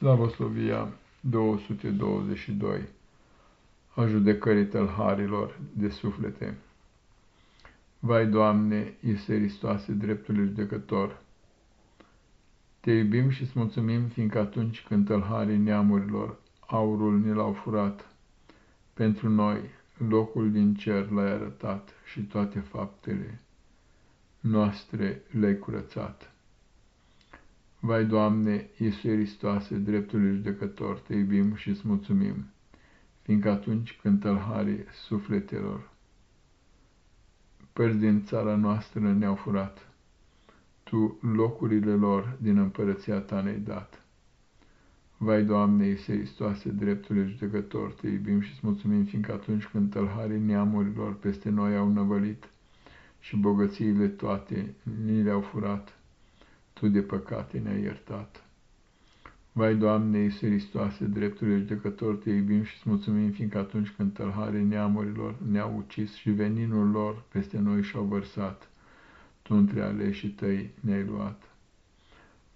Slavoslovia 222 a judecării tălharilor de suflete. Vai, Doamne, Iisuse Hristoase, dreptul judecător! Te iubim și îți mulțumim, fiindcă atunci când tălharii neamurilor aurul ne l-au furat, pentru noi locul din cer l-ai arătat și toate faptele noastre le-ai curățat. Vai, Doamne, Iisuse Hristoase, dreptul judecător, te iubim și îți mulțumim, fiindcă atunci când tălharii sufletelor părți din țara noastră ne-au furat, Tu locurile lor din împărăția Ta ne-ai dat. Vai, Doamne, Iisuse Hristoase, dreptul judecător, te iubim și îți mulțumim, fiindcă atunci când tălharii neamurilor peste noi au năvălit și bogățiile toate ni le-au furat, Tu de păcate ne-ai iertat. Vai, Doamne, Iisus Hristoase, dreptul judecător, te iubim și îți mulțumim, fiindcă atunci când tălharii neamurilor ne-au ucis și veninul lor peste noi și-au vărsat, Tu între aleșii tăi ne-ai luat.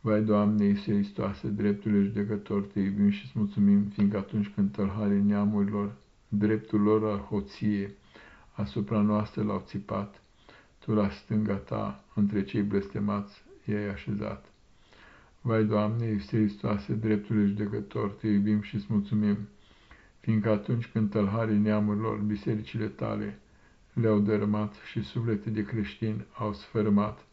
Vai, Doamne, Iisus Hristoase, dreptul judecător, te iubim și îți mulțumim, fiindcă atunci când tălharii neamurilor, dreptul lor al hoție, asupra noastră l-au țipat, Tu la stânga ta, între cei blestemați, i-ai așezat. Vai, Doamne, Iisuse Hristoase, dreptul judecător, te iubim și îți mulțumim, fiindcă atunci când tălharii neamurilor bisericile tale le-au dărâmat și suflete de creștini au sfărâmat,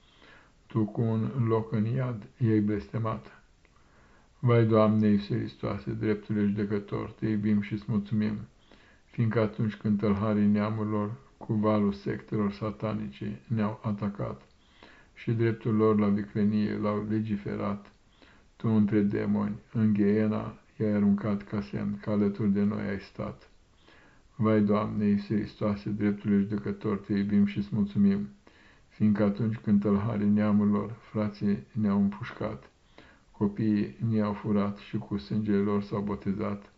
tu cu un loc în iad ei blestemat. Vai, Doamne, Iisuse Hristoase, dreptul judecător, te iubim și îți mulțumim, fiindcă atunci când tălharii neamurilor cu valul sectelor satanice ne-au atacat și dreptul lor la viclenie l-au legiferat, tu între demoni, în ghiena, i-ai aruncat ca semn, că alături de noi ai stat. Vai, Doamne, Iisuse Hristoase, dreptul judecător, te iubim și îți mulțumim, fiindcă atunci când tălharii neamurilor, frații ne-au împușcat, copiii ne-au furat și cu sângele lor s-au botezat,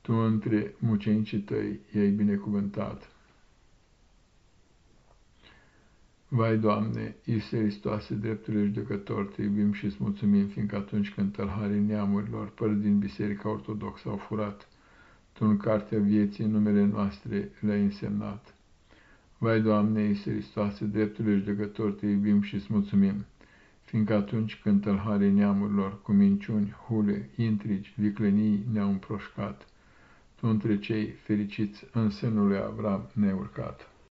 tu între mucenicii tăi i-ai binecuvântat. Vai, Doamne, Iisuse Hristoase, dreptul judecător, te iubim și îți mulțumim, fiindcă atunci când tălharii neamurilor, părți din Biserica Ortodoxă, au furat, Tu în cartea vieții numele noastre le-ai însemnat. Vai, Doamne, Iisuse Hristoase, dreptul judecător, te iubim și îți mulțumim, fiindcă atunci când tălharii neamurilor, cu minciuni, hule, intrigi, viclenii ne-au împroșcat, Tu între cei fericiți în sânul lui Avram ne-ai urcat.